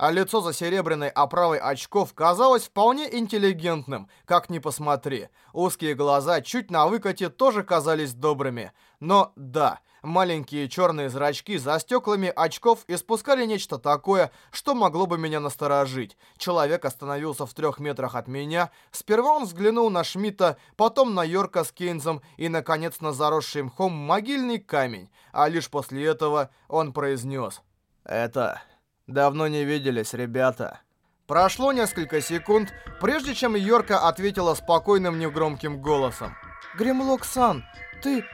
а лицо за серебряной оправой очков казалось вполне интеллигентным, как ни посмотри. Узкие глаза чуть на выкате тоже казались добрыми. Но да, маленькие черные зрачки за стеклами очков испускали нечто такое, что могло бы меня насторожить. Человек остановился в трех метрах от меня. Сперва он взглянул на Шмидта, потом на Йорка с Кейнсом и, наконец, на заросший мхом могильный камень. А лишь после этого он произнес «Это... давно не виделись, ребята». Прошло несколько секунд, прежде чем Йорка ответила спокойным негромким голосом. «Гремлок-сан, ты...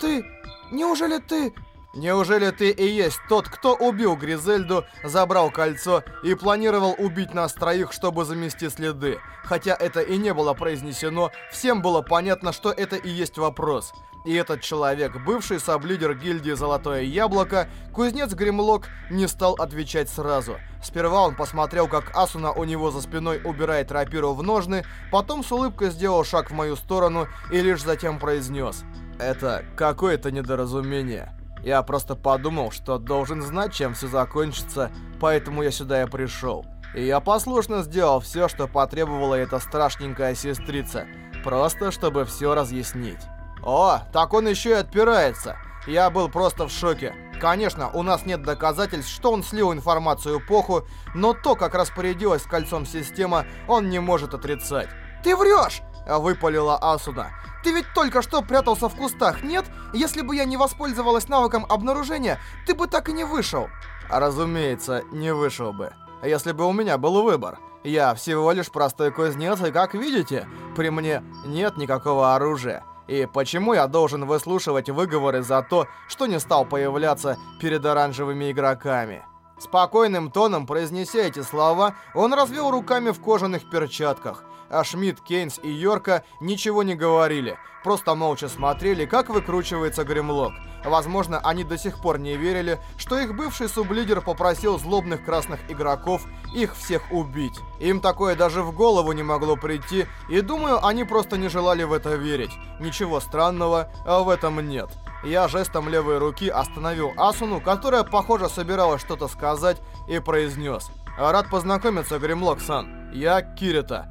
ты... Неужели ты... Неужели ты и есть тот, кто убил Гризельду, забрал кольцо и планировал убить нас троих, чтобы замести следы? Хотя это и не было произнесено, всем было понятно, что это и есть вопрос. И этот человек, бывший саблидер гильдии «Золотое яблоко», кузнец Гремлок, не стал отвечать сразу. Сперва он посмотрел, как Асуна у него за спиной убирает рапиру в ножны, потом с улыбкой сделал шаг в мою сторону и лишь затем произнес это какое-то недоразумение. Я просто подумал, что должен знать, чем все закончится, поэтому я сюда и пришел. И я послушно сделал все, что потребовала эта страшненькая сестрица, просто чтобы все разъяснить. О, так он еще и отпирается. Я был просто в шоке. Конечно, у нас нет доказательств, что он слил информацию Поху, но то, как распорядилась кольцом система, он не может отрицать. «Ты врешь!» — выпалила Асуна. Ты ведь только что прятался в кустах, нет? Если бы я не воспользовалась навыком обнаружения, ты бы так и не вышел. Разумеется, не вышел бы. Если бы у меня был выбор. Я всего лишь простой кузнец, и как видите, при мне нет никакого оружия. И почему я должен выслушивать выговоры за то, что не стал появляться перед оранжевыми игроками? Спокойным тоном произнеся эти слова, он развел руками в кожаных перчатках а Шмидт, Кейнс и Йорка ничего не говорили, просто молча смотрели, как выкручивается Гремлок. Возможно, они до сих пор не верили, что их бывший сублидер попросил злобных красных игроков их всех убить. Им такое даже в голову не могло прийти, и думаю, они просто не желали в это верить. Ничего странного в этом нет. Я жестом левой руки остановил Асуну, которая, похоже, собиралась что-то сказать, и произнес. «Рад познакомиться, Гремлок-сан. Я Кирита.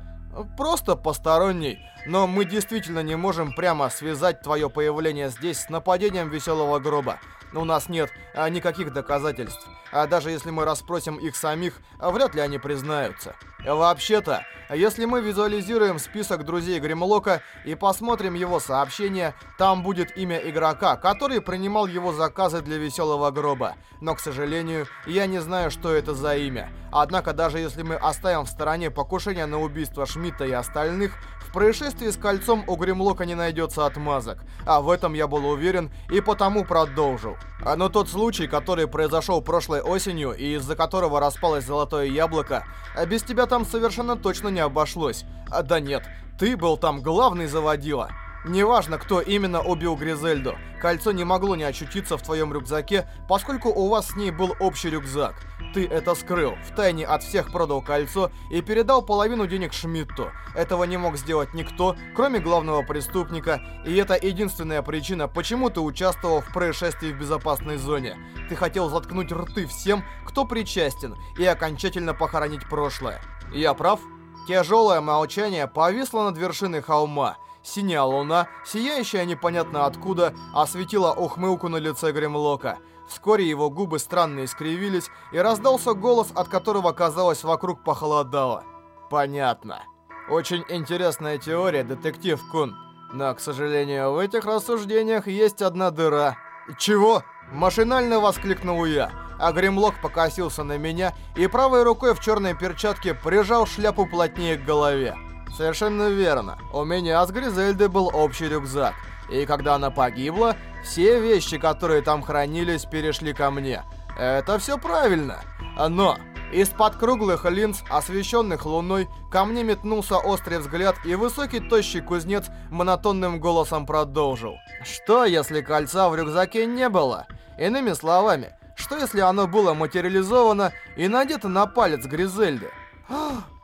Просто посторонний. Но мы действительно не можем прямо связать твое появление здесь с нападением веселого гроба. У нас нет а, никаких доказательств. А даже если мы расспросим их самих, вряд ли они признаются. Вообще-то, если мы визуализируем список друзей Гремлока и посмотрим его сообщения, там будет имя игрока, который принимал его заказы для веселого гроба. Но, к сожалению, я не знаю, что это за имя. Однако, даже если мы оставим в стороне покушение на убийство Шмидта и остальных, в происшествии с кольцом у Гремлока не найдется отмазок. А в этом я был уверен и потому продолжил. А но тот случай, который произошел прошлой осенью и из-за которого распалось золотое яблоко, а без тебя там совершенно точно не обошлось. А да нет, ты был там главный заводила. Неважно, кто именно убил Гризельду, кольцо не могло не очутиться в твоем рюкзаке, поскольку у вас с ней был общий рюкзак. Ты это скрыл, втайне от всех продал кольцо и передал половину денег Шмидту. Этого не мог сделать никто, кроме главного преступника, и это единственная причина, почему ты участвовал в происшествии в безопасной зоне. Ты хотел заткнуть рты всем, кто причастен, и окончательно похоронить прошлое. Я прав? Тяжелое молчание повисло над вершиной холма. Синяя луна, сияющая непонятно откуда, осветила ухмылку на лице Гремлока. Вскоре его губы странно искривились, и раздался голос, от которого, казалось, вокруг похолодало. «Понятно. Очень интересная теория, детектив Кун. Но, к сожалению, в этих рассуждениях есть одна дыра». «Чего?» – машинально воскликнул я. А Гремлок покосился на меня и правой рукой в черной перчатке прижал шляпу плотнее к голове. Совершенно верно. У меня с Гризельдой был общий рюкзак. И когда она погибла, все вещи, которые там хранились, перешли ко мне. Это все правильно. Но из-под круглых линз, освещенных луной, ко мне метнулся острый взгляд, и высокий тощий кузнец монотонным голосом продолжил. Что, если кольца в рюкзаке не было? Иными словами, что если оно было материализовано и надето на палец Гризельды?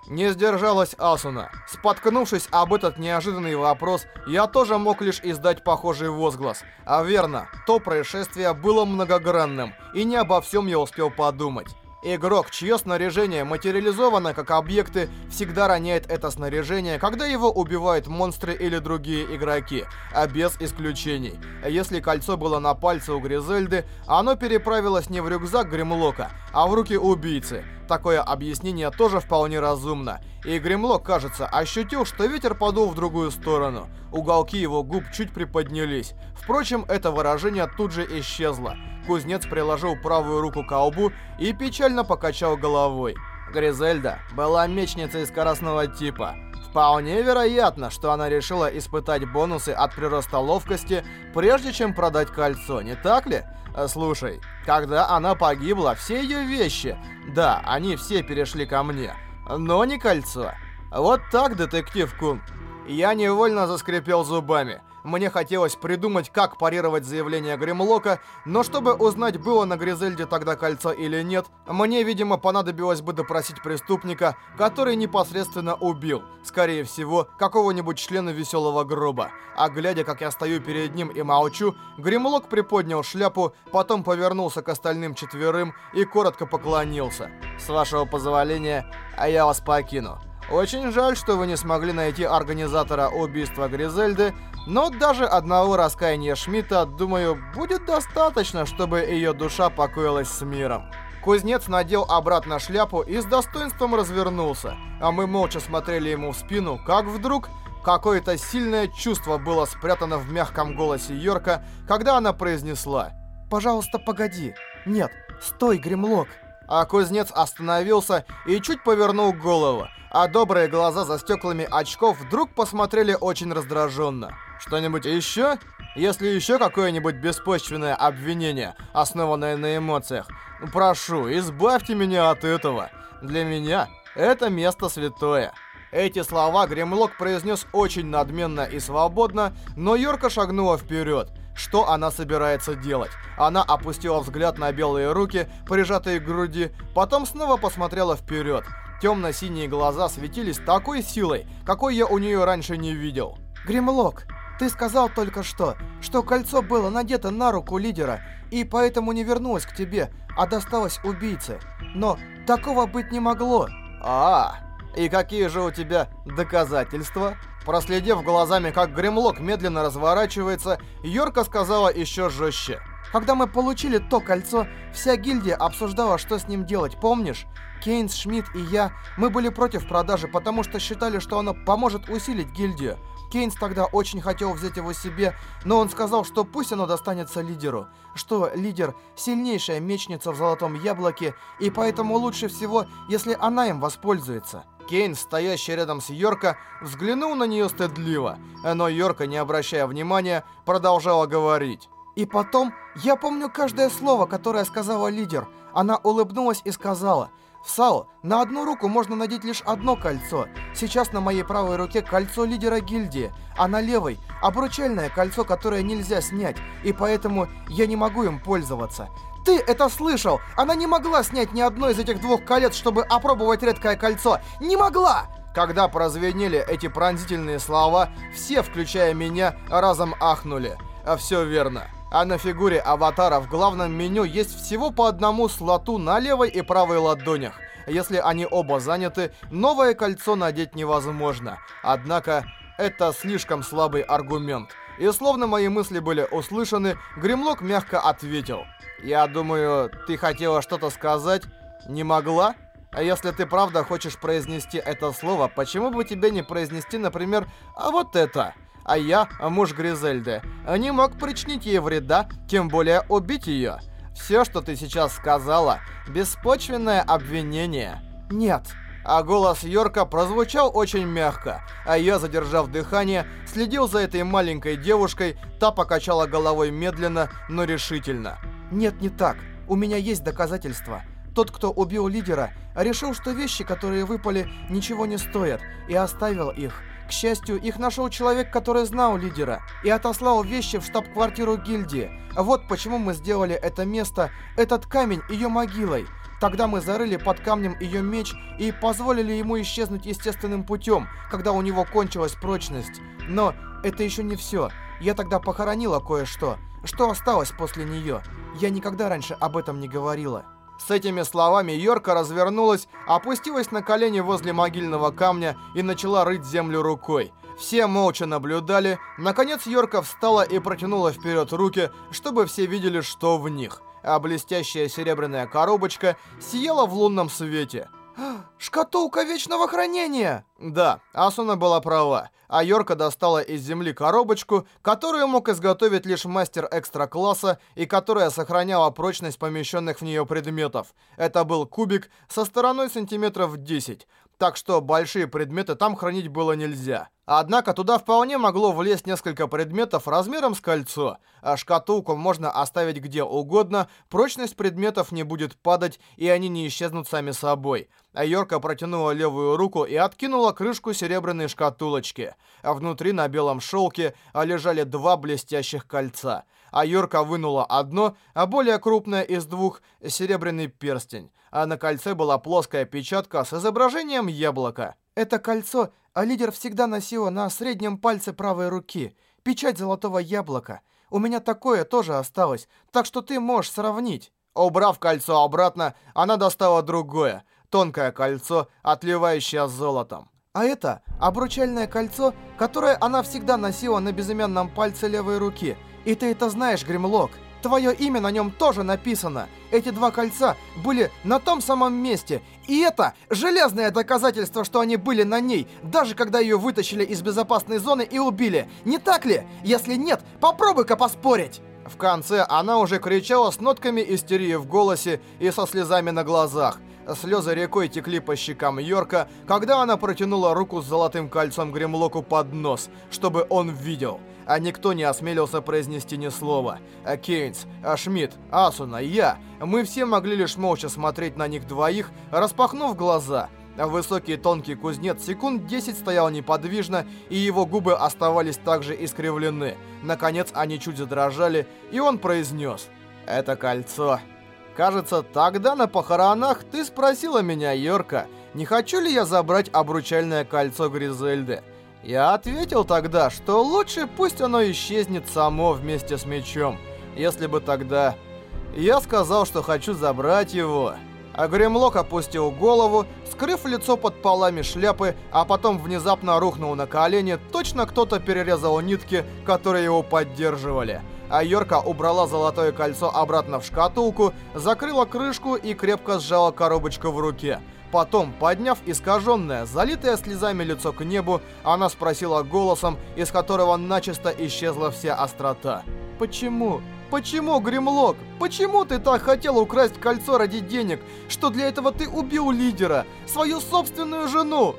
Не сдержалась Асуна. Споткнувшись об этот неожиданный вопрос, я тоже мог лишь издать похожий возглас. А верно, то происшествие было многогранным, и не обо всем я успел подумать. Игрок, чье снаряжение материализовано как объекты, всегда роняет это снаряжение, когда его убивают монстры или другие игроки, а без исключений. Если кольцо было на пальце у Гризельды, оно переправилось не в рюкзак Гримлока, а в руки убийцы. Такое объяснение тоже вполне разумно. И Гремлок, кажется, ощутил, что ветер подул в другую сторону. Уголки его губ чуть приподнялись. Впрочем, это выражение тут же исчезло. Кузнец приложил правую руку к колбу и печально покачал головой. Гризельда была мечницей скоростного типа. Вполне вероятно, что она решила испытать бонусы от прироста ловкости, прежде чем продать кольцо, не так ли? Слушай, когда она погибла, все ее вещи, да, они все перешли ко мне, но не кольцо. Вот так, детектив Кун. Я невольно заскрипел зубами. Мне хотелось придумать, как парировать заявление Гримлока, но чтобы узнать, было на Гризельде тогда кольцо или нет, мне, видимо, понадобилось бы допросить преступника, который непосредственно убил, скорее всего, какого-нибудь члена веселого гроба. А глядя, как я стою перед ним и молчу, Гримлок приподнял шляпу, потом повернулся к остальным четверым и коротко поклонился. «С вашего позволения, а я вас покину». Очень жаль, что вы не смогли найти организатора убийства Гризельды, но даже одного раскаяния Шмидта, думаю, будет достаточно, чтобы ее душа покоилась с миром. Кузнец надел обратно шляпу и с достоинством развернулся, а мы молча смотрели ему в спину, как вдруг какое-то сильное чувство было спрятано в мягком голосе Йорка, когда она произнесла «Пожалуйста, погоди. Нет, стой, Гремлок». А кузнец остановился и чуть повернул голову, а добрые глаза за стеклами очков вдруг посмотрели очень раздраженно. Что-нибудь еще? Если еще какое-нибудь беспочвенное обвинение, основанное на эмоциях, прошу, избавьте меня от этого. Для меня это место святое. Эти слова Гремлок произнес очень надменно и свободно, но Йорка шагнула вперед. Что она собирается делать? Она опустила взгляд на белые руки, прижатые к груди, потом снова посмотрела вперед. Темно-синие глаза светились такой силой, какой я у нее раньше не видел. «Гремлок, ты сказал только что, что кольцо было надето на руку лидера, и поэтому не вернулось к тебе, а досталось убийце. Но такого быть не могло. А, и какие же у тебя доказательства? Проследив глазами, как Гремлок медленно разворачивается, Йорка сказала еще жестче. Когда мы получили то кольцо, вся гильдия обсуждала, что с ним делать, помнишь? Кейнс, Шмидт и я, мы были против продажи, потому что считали, что оно поможет усилить гильдию. Кейнс тогда очень хотел взять его себе, но он сказал, что пусть оно достанется лидеру. Что лидер – сильнейшая мечница в Золотом Яблоке, и поэтому лучше всего, если она им воспользуется. Кейн, стоящий рядом с Йорка, взглянул на нее стыдливо, но Йорка, не обращая внимания, продолжала говорить. И потом, я помню каждое слово, которое сказала лидер. Она улыбнулась и сказала – в САО на одну руку можно надеть лишь одно кольцо. Сейчас на моей правой руке кольцо лидера гильдии, а на левой – обручальное кольцо, которое нельзя снять, и поэтому я не могу им пользоваться. Ты это слышал? Она не могла снять ни одно из этих двух колец, чтобы опробовать редкое кольцо. Не могла! Когда прозвенели эти пронзительные слова, все, включая меня, разом ахнули. А все верно. А на фигуре аватара в главном меню есть всего по одному слоту на левой и правой ладонях. Если они оба заняты, новое кольцо надеть невозможно. Однако, это слишком слабый аргумент. И словно мои мысли были услышаны, Гремлок мягко ответил. «Я думаю, ты хотела что-то сказать? Не могла?» А если ты правда хочешь произнести это слово, почему бы тебе не произнести, например, «а вот это»? А я, муж Гризельды, не мог причинить ей вреда, тем более убить ее. Все, что ты сейчас сказала, беспочвенное обвинение. Нет. А голос Йорка прозвучал очень мягко, а я, задержав дыхание, следил за этой маленькой девушкой, та покачала головой медленно, но решительно. Нет, не так. У меня есть доказательства. Тот, кто убил лидера, решил, что вещи, которые выпали, ничего не стоят, и оставил их. К счастью, их нашел человек, который знал лидера, и отослал вещи в штаб-квартиру гильдии. Вот почему мы сделали это место, этот камень, ее могилой. Тогда мы зарыли под камнем ее меч и позволили ему исчезнуть естественным путем, когда у него кончилась прочность. Но это еще не все. Я тогда похоронила кое-что. Что осталось после нее? Я никогда раньше об этом не говорила. С этими словами Йорка развернулась, опустилась на колени возле могильного камня и начала рыть землю рукой. Все молча наблюдали. Наконец Йорка встала и протянула вперед руки, чтобы все видели, что в них. А блестящая серебряная коробочка сияла в лунном свете. «Шкатулка вечного хранения!» Да, Асуна была права, а Йорка достала из земли коробочку, которую мог изготовить лишь мастер экстра-класса и которая сохраняла прочность помещенных в нее предметов. Это был кубик со стороной сантиметров 10, так что большие предметы там хранить было нельзя. Однако туда вполне могло влезть несколько предметов размером с кольцо, а шкатулку можно оставить где угодно, прочность предметов не будет падать и они не исчезнут сами собой. А Йорка протянула левую руку и откинула крышку серебряной шкатулочки, а внутри на белом шелке лежали два блестящих кольца. А Йорка вынула одно, а более крупное из двух — серебряный перстень, а на кольце была плоская печатка с изображением яблока. Это кольцо а лидер всегда носила на среднем пальце правой руки. Печать золотого яблока. У меня такое тоже осталось, так что ты можешь сравнить. Убрав кольцо обратно, она достала другое. Тонкое кольцо, отливающее золотом. А это обручальное кольцо, которое она всегда носила на безымянном пальце левой руки. И ты это знаешь, Гримлок. Твое имя на нем тоже написано. Эти два кольца были на том самом месте. И это железное доказательство, что они были на ней, даже когда ее вытащили из безопасной зоны и убили. Не так ли? Если нет, попробуй-ка поспорить. В конце она уже кричала с нотками истерии в голосе и со слезами на глазах. Слезы рекой текли по щекам Йорка, когда она протянула руку с золотым кольцом Гремлоку под нос, чтобы он видел а никто не осмелился произнести ни слова. А Кейнс, а Шмидт, Асуна, я, мы все могли лишь молча смотреть на них двоих, распахнув глаза. Высокий тонкий кузнец секунд 10 стоял неподвижно, и его губы оставались также искривлены. Наконец они чуть задрожали, и он произнес «Это кольцо». Кажется, тогда на похоронах ты спросила меня, Йорка, не хочу ли я забрать обручальное кольцо Гризельды. Я ответил тогда, что лучше пусть оно исчезнет само вместе с мечом. Если бы тогда... Я сказал, что хочу забрать его. А Гремлок опустил голову, скрыв лицо под полами шляпы, а потом внезапно рухнул на колени, точно кто-то перерезал нитки, которые его поддерживали. А Йорка убрала золотое кольцо обратно в шкатулку, закрыла крышку и крепко сжала коробочку в руке. Потом, подняв искаженное, залитое слезами лицо к небу, она спросила голосом, из которого начисто исчезла вся острота. «Почему? Почему, Гримлок? Почему ты так хотел украсть кольцо ради денег, что для этого ты убил лидера, свою собственную жену?»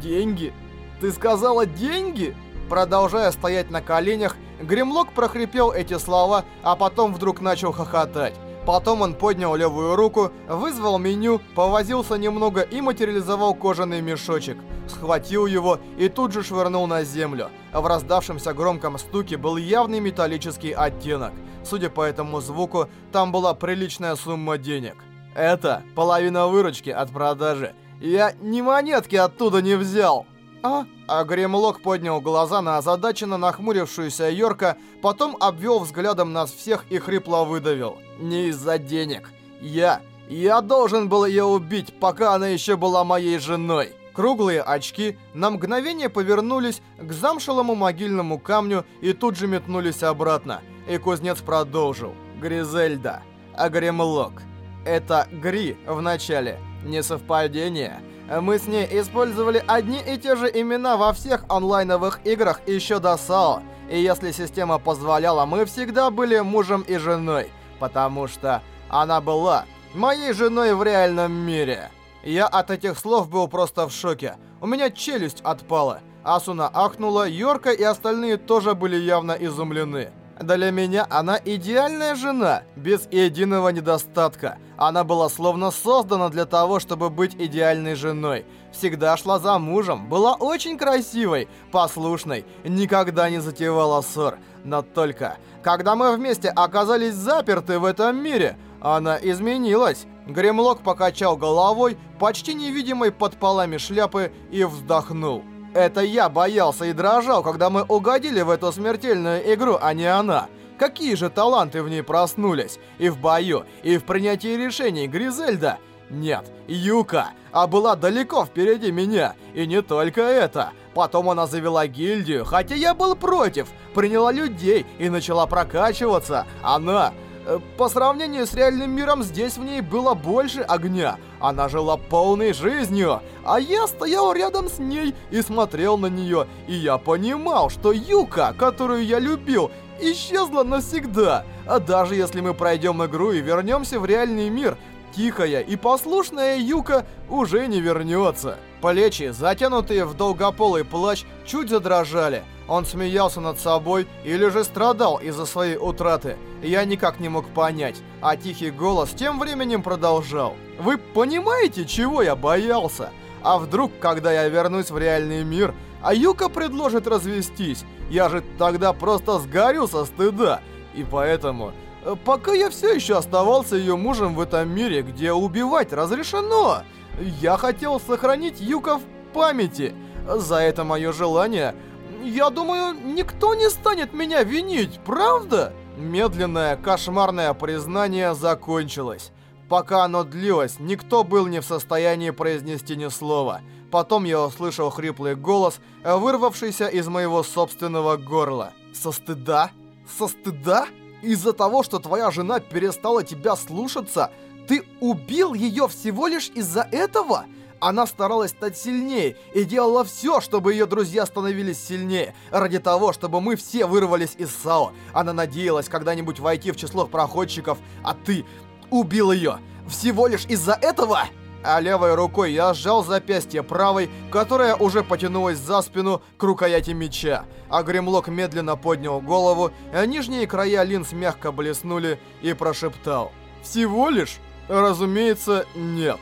«Деньги? Ты сказала деньги?» Продолжая стоять на коленях, Гримлок прохрипел эти слова, а потом вдруг начал хохотать. Потом он поднял левую руку, вызвал меню, повозился немного и материализовал кожаный мешочек. Схватил его и тут же швырнул на землю. В раздавшемся громком стуке был явный металлический оттенок. Судя по этому звуку, там была приличная сумма денег. Это половина выручки от продажи. Я ни монетки оттуда не взял. А? А Гремлок поднял глаза на озадаченно нахмурившуюся Йорка, потом обвел взглядом нас всех и хрипло выдавил. Не из-за денег. Я... Я должен был ее убить, пока она еще была моей женой. Круглые очки на мгновение повернулись к замшелому могильному камню и тут же метнулись обратно. И кузнец продолжил. Гризельда. А Гремлок. Это Гри в начале. Не совпадение. Мы с ней использовали одни и те же имена во всех онлайновых играх еще до САО. И если система позволяла, мы всегда были мужем и женой потому что она была моей женой в реальном мире. Я от этих слов был просто в шоке. У меня челюсть отпала. Асуна ахнула, Йорка и остальные тоже были явно изумлены. Для меня она идеальная жена, без единого недостатка. Она была словно создана для того, чтобы быть идеальной женой. Всегда шла за мужем, была очень красивой, послушной, никогда не затевала ссор. Но только, когда мы вместе оказались заперты в этом мире, она изменилась. Гремлок покачал головой, почти невидимой под полами шляпы, и вздохнул. Это я боялся и дрожал, когда мы угодили в эту смертельную игру, а не она. Какие же таланты в ней проснулись? И в бою, и в принятии решений Гризельда? Нет, Юка, а была далеко впереди меня. И не только это. Потом она завела гильдию, хотя я был против. Приняла людей и начала прокачиваться. Она... Э, по сравнению с реальным миром, здесь в ней было больше огня. Она жила полной жизнью, а я стоял рядом с ней и смотрел на нее. И я понимал, что Юка, которую я любил, исчезла навсегда. А даже если мы пройдем игру и вернемся в реальный мир, тихая и послушная Юка уже не вернется. Плечи, затянутые в долгополый плащ, чуть задрожали. Он смеялся над собой или же страдал из-за своей утраты. Я никак не мог понять, а тихий голос тем временем продолжал. «Вы понимаете, чего я боялся? А вдруг, когда я вернусь в реальный мир, а Юка предложит развестись, я же тогда просто сгорю со стыда. И поэтому, э, пока я все еще оставался ее мужем в этом мире, где убивать разрешено, я хотел сохранить Юка в памяти. За это мое желание я думаю, никто не станет меня винить, правда? Медленное, кошмарное признание закончилось. Пока оно длилось, никто был не в состоянии произнести ни слова. Потом я услышал хриплый голос, вырвавшийся из моего собственного горла. «Со стыда? Со стыда? Из-за того, что твоя жена перестала тебя слушаться, ты убил ее всего лишь из-за этого?» Она старалась стать сильнее и делала все, чтобы ее друзья становились сильнее. Ради того, чтобы мы все вырвались из САО. Она надеялась когда-нибудь войти в число проходчиков, а ты убил ее. Всего лишь из-за этого? А левой рукой я сжал запястье правой, которая уже потянулась за спину к рукояти меча. А Гремлок медленно поднял голову, а нижние края линз мягко блеснули и прошептал. «Всего лишь? Разумеется, нет».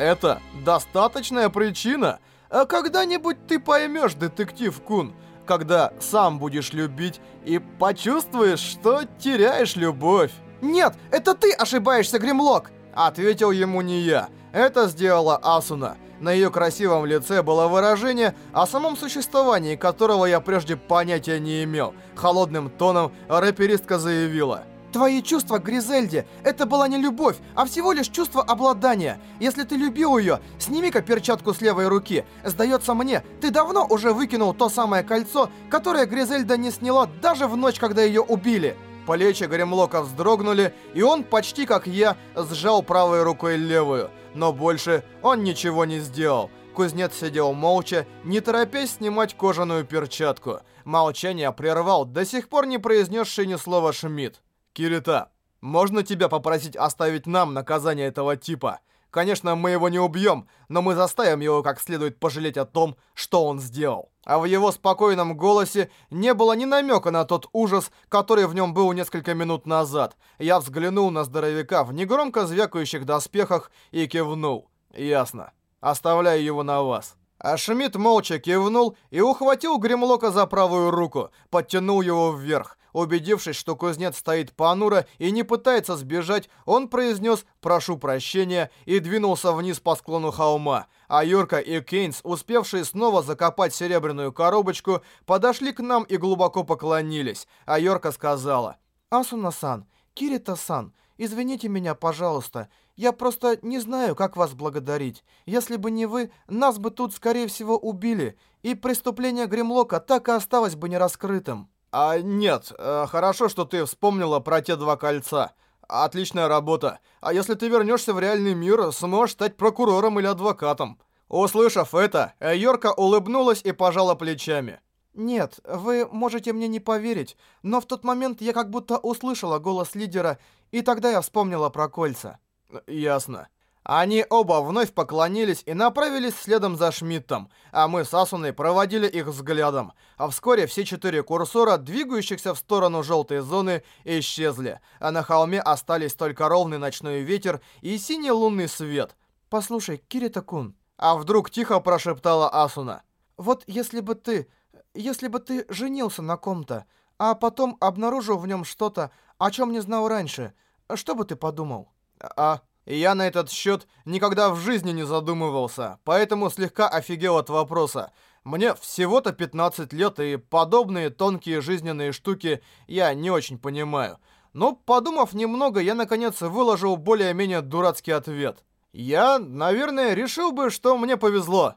Это достаточная причина. А когда-нибудь ты поймешь, детектив Кун, когда сам будешь любить и почувствуешь, что теряешь любовь. «Нет, это ты ошибаешься, Гремлок!» Ответил ему не я. Это сделала Асуна. На ее красивом лице было выражение, о самом существовании которого я прежде понятия не имел. Холодным тоном рэперистка заявила. Твои чувства к Гризельде — это была не любовь, а всего лишь чувство обладания. Если ты любил ее, сними-ка перчатку с левой руки. Сдается мне, ты давно уже выкинул то самое кольцо, которое Гризельда не сняла даже в ночь, когда ее убили. Плечи Гремлока вздрогнули, и он, почти как я, сжал правой рукой левую. Но больше он ничего не сделал. Кузнец сидел молча, не торопясь снимать кожаную перчатку. Молчание прервал до сих пор не произнесший ни слова Шмидт. «Кирита, можно тебя попросить оставить нам наказание этого типа? Конечно, мы его не убьем, но мы заставим его как следует пожалеть о том, что он сделал». А в его спокойном голосе не было ни намека на тот ужас, который в нем был несколько минут назад. Я взглянул на здоровяка в негромко звякающих доспехах и кивнул. «Ясно. Оставляю его на вас». А Шмидт молча кивнул и ухватил Гремлока за правую руку, подтянул его вверх. Убедившись, что кузнец стоит понуро и не пытается сбежать, он произнес «прошу прощения» и двинулся вниз по склону холма. А Юрка и Кейнс, успевшие снова закопать серебряную коробочку, подошли к нам и глубоко поклонились. А Юрка сказала «Асуна-сан, Кирита-сан, извините меня, пожалуйста, я просто не знаю, как вас благодарить. Если бы не вы, нас бы тут, скорее всего, убили, и преступление Гремлока так и осталось бы нераскрытым». А нет, э, хорошо, что ты вспомнила про те два кольца. Отличная работа. А если ты вернешься в реальный мир, сможешь стать прокурором или адвокатом. Услышав это, Йорка улыбнулась и пожала плечами. «Нет, вы можете мне не поверить, но в тот момент я как будто услышала голос лидера, и тогда я вспомнила про кольца». «Ясно». Они оба вновь поклонились и направились следом за Шмидтом, а мы с Асуной проводили их взглядом. А вскоре все четыре курсора, двигающихся в сторону желтой зоны, исчезли, а на холме остались только ровный ночной ветер и синий лунный свет. «Послушай, Кирита-кун...» А вдруг тихо прошептала Асуна. «Вот если бы ты... Если бы ты женился на ком-то, а потом обнаружил в нем что-то, о чем не знал раньше, что бы ты подумал?» «А...» И я на этот счет никогда в жизни не задумывался, поэтому слегка офигел от вопроса. Мне всего-то 15 лет, и подобные тонкие жизненные штуки я не очень понимаю. Но, подумав немного, я, наконец, выложил более-менее дурацкий ответ. Я, наверное, решил бы, что мне повезло.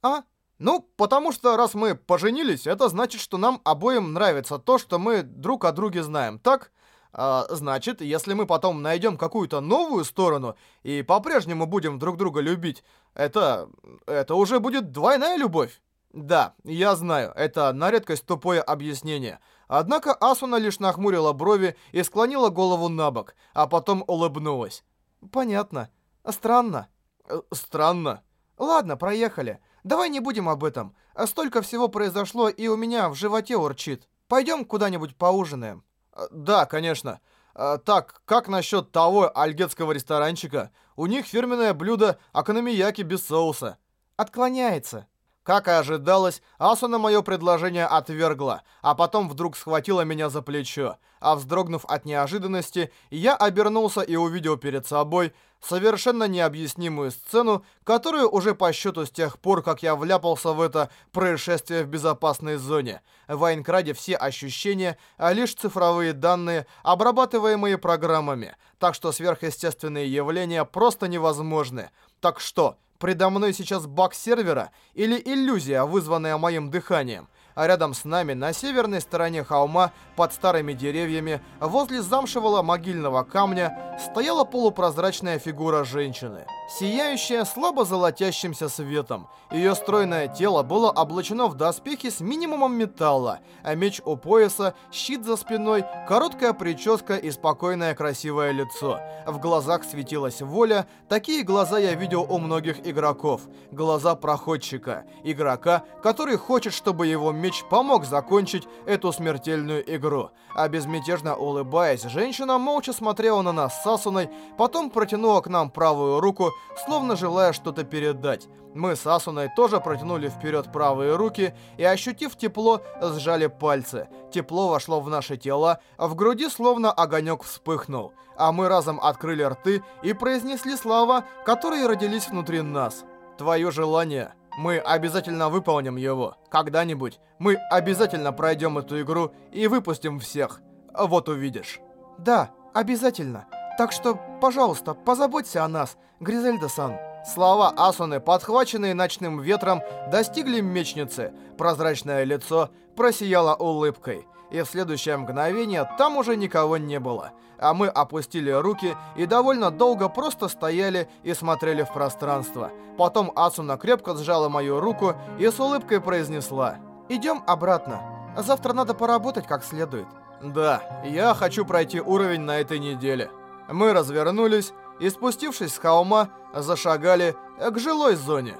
А? Ну, потому что раз мы поженились, это значит, что нам обоим нравится то, что мы друг о друге знаем, так? А, значит, если мы потом найдем какую-то новую сторону и по-прежнему будем друг друга любить, это... это уже будет двойная любовь. Да, я знаю, это на редкость тупое объяснение. Однако Асуна лишь нахмурила брови и склонила голову на бок, а потом улыбнулась. Понятно. Странно. Э, странно. Ладно, проехали. Давай не будем об этом. Столько всего произошло, и у меня в животе урчит. Пойдем куда-нибудь поужинаем. Э, да, конечно. Э, так, как насчет того альгетского ресторанчика? У них фирменное блюдо акономияки без соуса. Отклоняется. Как и ожидалось, Асуна мое предложение отвергла, а потом вдруг схватила меня за плечо. А вздрогнув от неожиданности, я обернулся и увидел перед собой совершенно необъяснимую сцену, которую уже по счету с тех пор, как я вляпался в это происшествие в безопасной зоне. В Айнкраде все ощущения, а лишь цифровые данные, обрабатываемые программами, так что сверхъестественные явления просто невозможны. Так что, Предо мной сейчас баг сервера или иллюзия, вызванная моим дыханием. А рядом с нами, на северной стороне холма, под старыми деревьями, возле замшевого могильного камня, стояла полупрозрачная фигура женщины, сияющая слабо золотящимся светом. Ее стройное тело было облачено в доспехи с минимумом металла, а меч у пояса, щит за спиной, короткая прическа и спокойное красивое лицо. В глазах светилась воля, такие глаза я видел у многих игроков. Глаза проходчика, игрока, который хочет, чтобы его меч помог закончить эту смертельную игру. А безмятежно улыбаясь, женщина молча смотрела на нас с Асуной, потом протянула к нам правую руку, словно желая что-то передать. Мы с Асуной тоже протянули вперед правые руки и, ощутив тепло, сжали пальцы. Тепло вошло в наши тела, а в груди словно огонек вспыхнул. А мы разом открыли рты и произнесли слова, которые родились внутри нас. «Твое желание...» Мы обязательно выполним его. Когда-нибудь мы обязательно пройдем эту игру и выпустим всех. Вот увидишь. Да, обязательно. Так что, пожалуйста, позаботься о нас, Гризельда-сан. Слова Асуны, подхваченные ночным ветром, достигли мечницы. Прозрачное лицо просияло улыбкой и в следующее мгновение там уже никого не было. А мы опустили руки и довольно долго просто стояли и смотрели в пространство. Потом Асуна крепко сжала мою руку и с улыбкой произнесла «Идем обратно. Завтра надо поработать как следует». «Да, я хочу пройти уровень на этой неделе». Мы развернулись и, спустившись с холма, зашагали к жилой зоне.